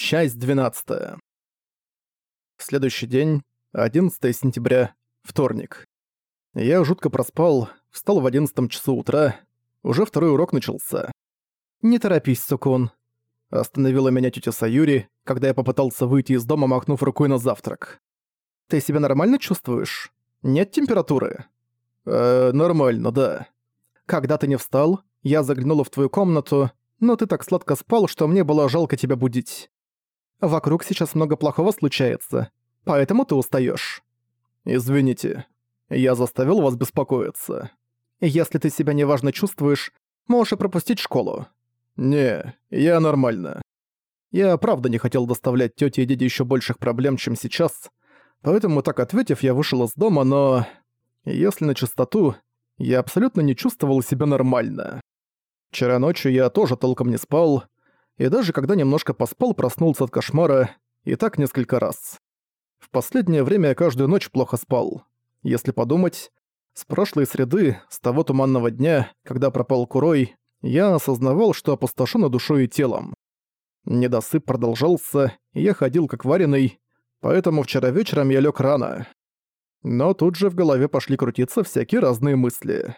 Часть 12. Следующий день, 11 сентября, вторник. Я жутко проспал, встал в 11 часу утра, уже второй урок начался. «Не торопись, Сукун», — остановила меня тетя Саюри, когда я попытался выйти из дома, махнув рукой на завтрак. «Ты себя нормально чувствуешь? Нет температуры?» «Э, нормально, да». «Когда ты не встал, я заглянула в твою комнату, но ты так сладко спал, что мне было жалко тебя будить. Вокруг сейчас много плохого случается, поэтому ты устаёшь. Извините, я заставил вас беспокоиться. Если ты себя неважно чувствуешь, можешь и пропустить школу. Не, я нормально. Я правда не хотел доставлять тёте и деде ещё больших проблем, чем сейчас, поэтому так ответив, я вышел из дома, но... Если на чистоту, я абсолютно не чувствовал себя нормально. Вчера ночью я тоже толком не спал, и даже когда немножко поспал, проснулся от кошмара, и так несколько раз. В последнее время я каждую ночь плохо спал. Если подумать, с прошлой среды, с того туманного дня, когда пропал Курой, я осознавал, что опустошен душой и телом. Недосып продолжался, и я ходил как вареный, поэтому вчера вечером я лег рано. Но тут же в голове пошли крутиться всякие разные мысли.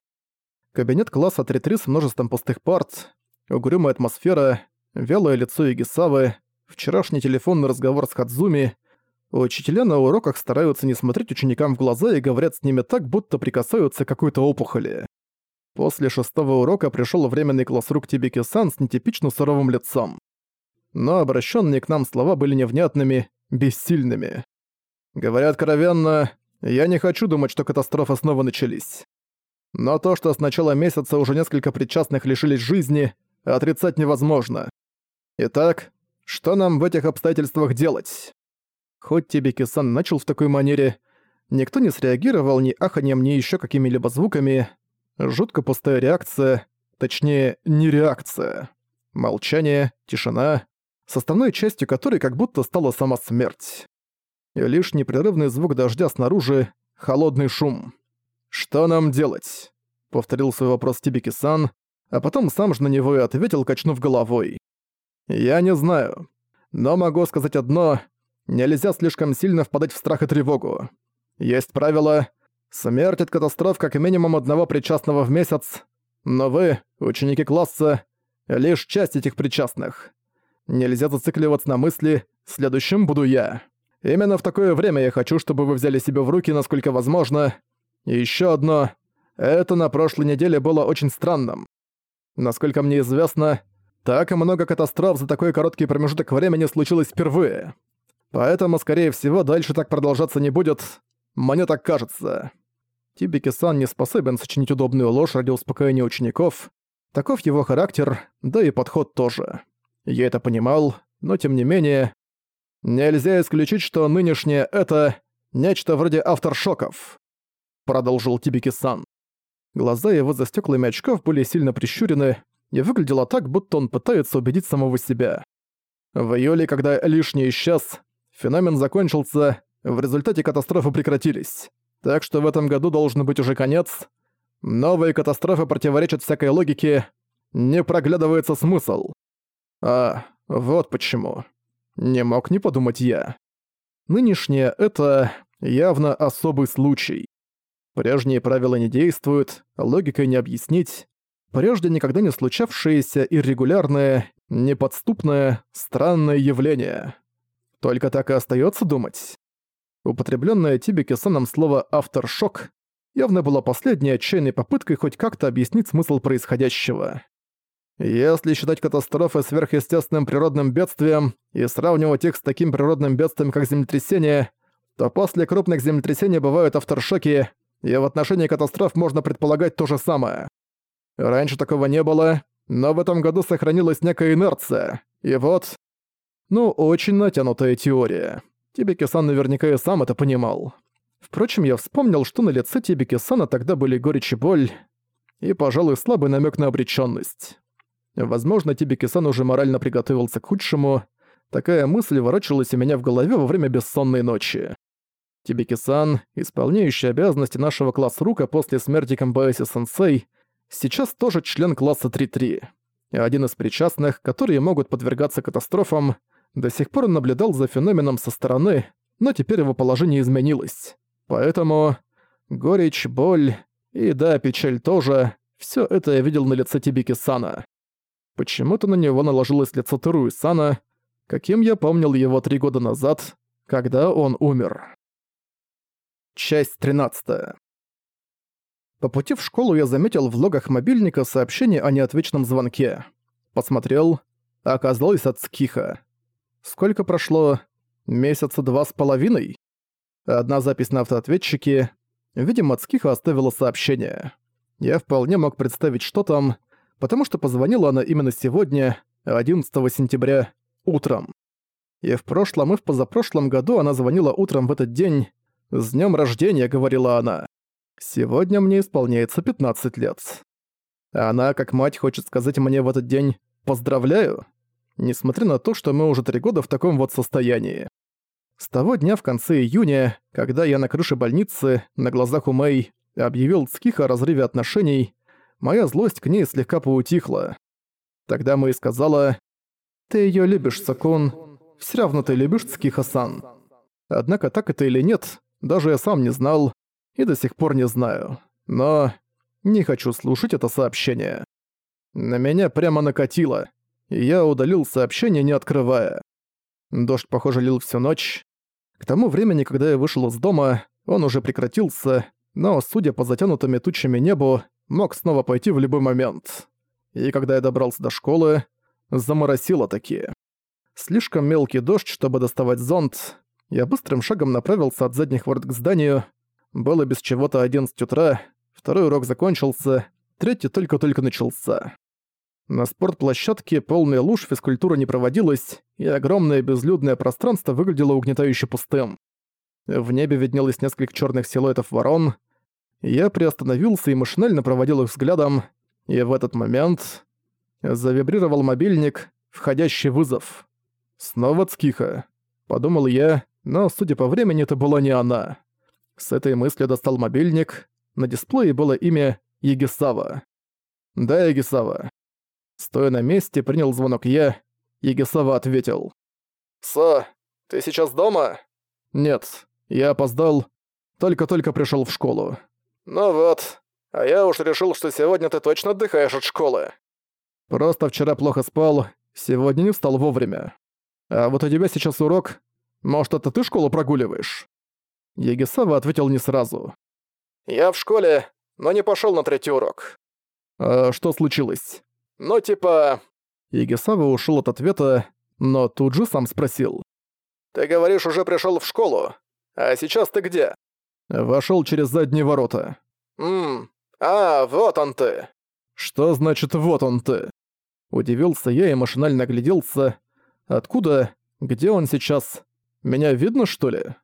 Кабинет класса 3-3 с множеством пустых парт, угрюмая атмосфера, вялое лицо Игисавы, вчерашний телефонный разговор с Хадзуми. Учителя на уроках стараются не смотреть ученикам в глаза и говорят с ними так, будто прикасаются к какой-то опухоли. После шестого урока пришёл временный классрук Тибики-сан с нетипично суровым лицом. Но обращенные к нам слова были невнятными, бессильными. Говоря откровенно, я не хочу думать, что катастрофы снова начались. Но то, что с начала месяца уже несколько причастных лишились жизни, отрицать невозможно. Итак, что нам в этих обстоятельствах делать? Хоть Тибики-сан начал в такой манере, никто не среагировал ни аханьем, ни еще какими-либо звуками. Жутко пустая реакция, точнее, не реакция. Молчание, тишина, составной частью которой как будто стала сама смерть. И лишь непрерывный звук дождя снаружи, холодный шум. «Что нам делать?» — повторил свой вопрос Тибики-сан, а потом сам же на него и ответил, качнув головой. «Я не знаю. Но могу сказать одно. Нельзя слишком сильно впадать в страх и тревогу. Есть правило. Смерть от катастроф как минимум одного причастного в месяц. Но вы, ученики класса, лишь часть этих причастных. Нельзя зацикливаться на мысли «следующим буду я». Именно в такое время я хочу, чтобы вы взяли себя в руки, насколько возможно. И ещё одно. Это на прошлой неделе было очень странным. Насколько мне известно, так много катастроф за такой короткий промежуток времени случилось впервые. Поэтому, скорее всего, дальше так продолжаться не будет. Мне так кажется. Тибики-сан не способен сочинить удобную ложь ради успокоения учеников. Таков его характер, да и подход тоже. Я это понимал, но тем не менее... Нельзя исключить, что нынешнее это нечто вроде авторшоков. Продолжил Тибики-сан. Глаза его за стеклами очков были сильно прищурены, и выглядело так, будто он пытается убедить самого себя. В июле, когда лишний исчез, феномен закончился, в результате катастрофы прекратились. Так что в этом году должен быть уже конец. Новые катастрофы противоречат всякой логике, не проглядывается смысл. А, вот почему. Не мог не подумать я. Нынешнее — это явно особый случай. Прежние правила не действуют, логикой не объяснить, прежде никогда не случавшееся иррегулярное, неподступное, странное явление. Только так и остается думать. Употребленное Тибики-саном слово «авторшок» явно было последней отчаянной попыткой хоть как-то объяснить смысл происходящего. Если считать катастрофы сверхъестественным природным бедствием и сравнивать их с таким природным бедствием, как землетрясение, то после крупных землетрясений бывают авторшоки, и в отношении катастроф можно предполагать то же самое. Раньше такого не было, но в этом году сохранилась некая инерция. И вот... Ну, очень натянутая теория. Тибики-сан наверняка и сам это понимал. Впрочем, я вспомнил, что на лице Тибики-сана тогда были горечь и боль, и, пожалуй, слабый намек на обречённость. Возможно, Тибики-сан уже морально приготовился к худшему. Такая мысль ворочалась у меня в голове во время бессонной ночи. Тибики-сан, исполняющий обязанности нашего класса рука после смерти Камбаэси-сенсей, сейчас тоже член класса 3-3. Один из причастных, которые могут подвергаться катастрофам, До сих пор наблюдал за феноменом со стороны, но теперь его положение изменилось. Поэтому горечь, боль и, да, печаль тоже, все это я видел на лице Тибики-сана. Почему-то на него наложилось лицо Теруи-сана, каким я помнил его три года назад, когда он умер. Часть 13. По пути в школу я заметил в логах мобильника сообщение о неотвечном звонке. Посмотрел, оказалось от Скиха. Сколько прошло? Месяца два с половиной? Одна запись на автоответчике. Видимо, Цкиха оставила сообщение. Я вполне мог представить, что там, потому что позвонила она именно сегодня, 11 сентября, утром. И в прошлом, и в позапрошлом году она звонила утром в этот день. «С днем рождения», — говорила она. «Сегодня мне исполняется 15 лет». Она, как мать, хочет сказать мне в этот день «поздравляю», несмотря на то, что мы уже три года в таком вот состоянии. С того дня в конце июня, когда я на крыше больницы, на глазах у Мэй, объявил Цкиха о разрыве отношений, моя злость к ней слегка поутихла. Тогда Мэй сказала, «Ты её любишь, Сакун, всё равно ты любишь Цкиха-сан». Однако так это или нет, даже я сам не знал и до сих пор не знаю. Но не хочу слушать это сообщение. На меня прямо накатило, и я удалил сообщение, не открывая. Дождь, похоже, лил всю ночь. К тому времени, когда я вышел из дома, он уже прекратился, но, судя по затянутыми тучами небу, мог снова пойти в любой момент. И когда я добрался до школы, заморосило такие. Слишком мелкий дождь, чтобы доставать зонт. Я быстрым шагом направился от задних ворот к зданию. Было без чего-то 11 утра, второй урок закончился, третий только-только начался. На спортплощадке полная луж физкультура не проводилась, и огромное безлюдное пространство выглядело угнетающе пустым. В небе виднелось несколько черных силуэтов ворон. Я приостановился и машинально проводил их взглядом, и в этот момент завибрировал мобильник, входящий вызов. Снова Цкиха. Подумал я, но, судя по времени, это была не она. С этой мыслью достал мобильник. На дисплее было имя Егисава. «Да, Егисава. Стоя на месте, принял звонок я. Егисава ответил. «Са, ты сейчас дома?» «Нет, я опоздал. Только-только пришел в школу». «Ну вот. А я уж решил, что сегодня ты точно отдыхаешь от школы». «Просто вчера плохо спал, сегодня не встал вовремя. А вот у тебя сейчас урок. Может, это ты школу прогуливаешь?» Егисава ответил не сразу. «Я в школе, но не пошел на третий урок». «А что случилось?» Ну, типа...» Игисава ушел от ответа, но тут же сам спросил. «Ты говоришь, уже пришел в школу. А сейчас ты где?» Вошел через задние ворота. «Ммм, а, вот он ты». «Что значит «вот он ты»?» Удивился я и машинально огляделся. «Откуда? Где он сейчас? Меня видно, что ли?»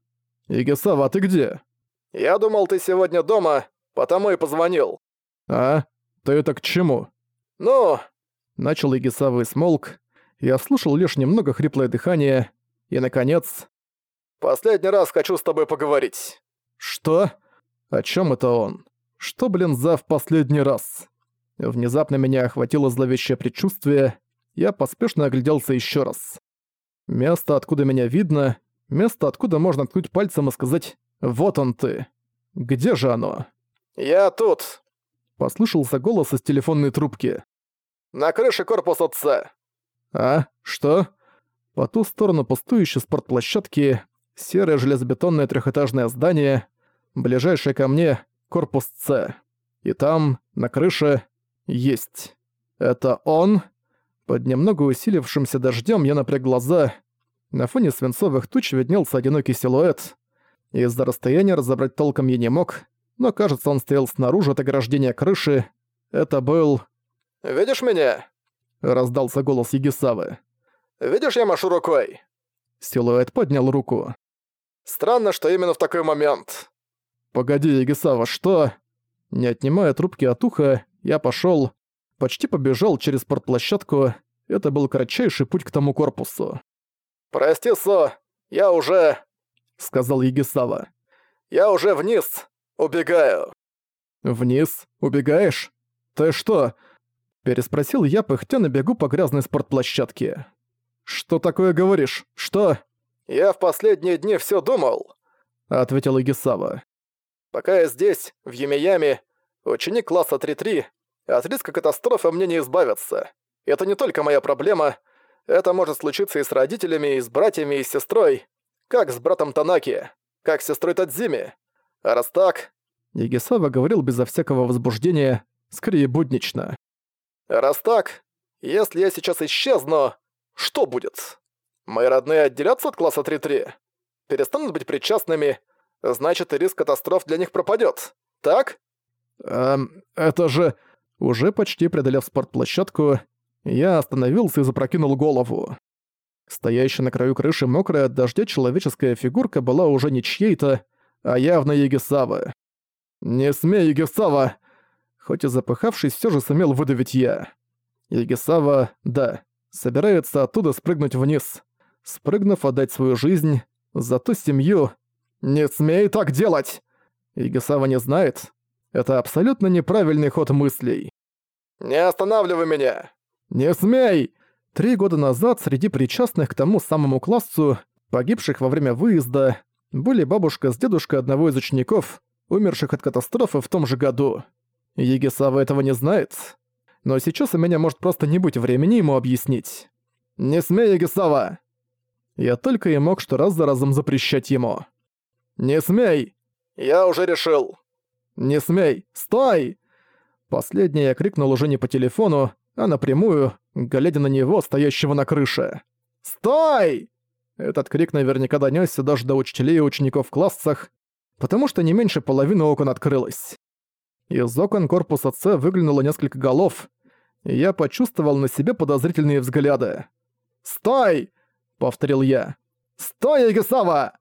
«Игисава, ты где?» «Я думал, ты сегодня дома, потому и позвонил». «А? Ты это к чему?» «Ну...» Начал Игисава и смолк. Я слушал лишь немного хриплое дыхание. И, наконец... «Последний раз хочу с тобой поговорить». «Что? О чем это он? Что, блин, за в последний раз?» Внезапно меня охватило зловещее предчувствие. Я поспешно огляделся еще раз. Место, откуда меня видно, место, откуда можно ткнуть пальцем и сказать «Вот он ты». Где же оно? «Я тут», Послышался голос из телефонной трубки. «На крыше корпуса С». «А? Что?» По ту сторону пустующей спортплощадки серое железобетонное трехэтажное здание, ближайшее ко мне — корпус С. И там, на крыше, есть. Это он? Под немного усилившимся дождем я напряг глаза. На фоне свинцовых туч виднелся одинокий силуэт. Из-за расстояния разобрать толком я не мог, но кажется, он стоял снаружи от ограждения крыши. Это был... «Видишь меня?» — раздался голос Егисавы. «Видишь, я машу рукой?» Силуэт поднял руку. «Странно, что именно в такой момент». «Погоди, Егисава, что?» Не отнимая трубки от уха, я пошёл, почти побежал через портплощадку. Это был кратчайший путь к тому корпусу. «Прости, Со, я уже...» — сказал Егисава. «Я уже вниз. «Убегаю». «Вниз? Убегаешь? Ты что?» Переспросил я, пыхтя на бегу по грязной спортплощадке. «Что такое говоришь? Что?» «Я в последние дни все думал», — ответил Игисава. «Пока я здесь, в Юмияме, ученик класса 3-3, от риска катастрофы мне не избавиться. Это не только моя проблема, это может случиться и с родителями, и с братьями, и с сестрой. Как с братом Танаки, как с сестрой Тадзими. А раз так...» Игисава говорил безо всякого возбуждения, скорее буднично. «Раз так, если я сейчас исчезну, что будет? Мои родные отделятся от класса 3-3? Перестанут быть причастными, значит и риск катастроф для них пропадет. так? Эм, это же... Уже почти преодолев спортплощадку, я остановился и запрокинул голову. Стоящая на краю крыши мокрая от дождя человеческая фигурка была уже не чьей-то, а явно Егисавы. «Не смей, Егисава!» Хоть и запыхавшись, все же сумел выдавить я. Егисава, да, собирается оттуда спрыгнуть вниз. Спрыгнув, отдать свою жизнь, за ту семью... «Не смей так делать!» Игисава не знает. Это абсолютно неправильный ход мыслей. «Не останавливай меня!» «Не смей!» Три года назад среди причастных к тому самому классу, погибших во время выезда, были бабушка с дедушкой одного из учеников, умерших от катастрофы в том же году. Егисава этого не знает но сейчас у меня может просто не быть времени ему объяснить. «Не смей, Ягисава!» Я только и мог что раз за разом запрещать ему. «Не смей!» «Я уже решил!» «Не смей! Стой!» Последнее я крикнул уже не по телефону, а напрямую, глядя на него, стоящего на крыше. «Стой!» Этот крик наверняка донёсся даже до учителей и учеников в классах, потому что не меньше половины окон открылось. Из окон корпуса С выглянуло несколько голов, я почувствовал на себе подозрительные взгляды. «Стой!» — повторил я. «Стой, Егисава!»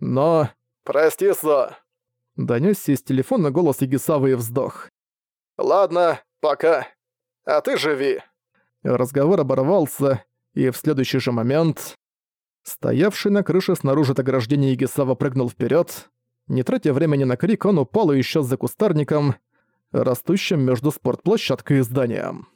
Но... «Прости, Со!» Донёсся из телефона голос Егисавы и вздох. «Ладно, пока. А ты живи!» Разговор оборвался, и в следующий же момент... Стоявший на крыше снаружи ограждения Егисава прыгнул вперед. Не тратя времени на крик, он упал и исчез за кустарником, растущим между спортплощадкой и зданием.